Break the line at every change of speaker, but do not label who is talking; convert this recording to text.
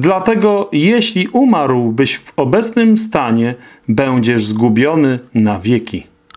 Dlatego jeśli umarłbyś w obecnym stanie, będziesz zgubiony na wieki.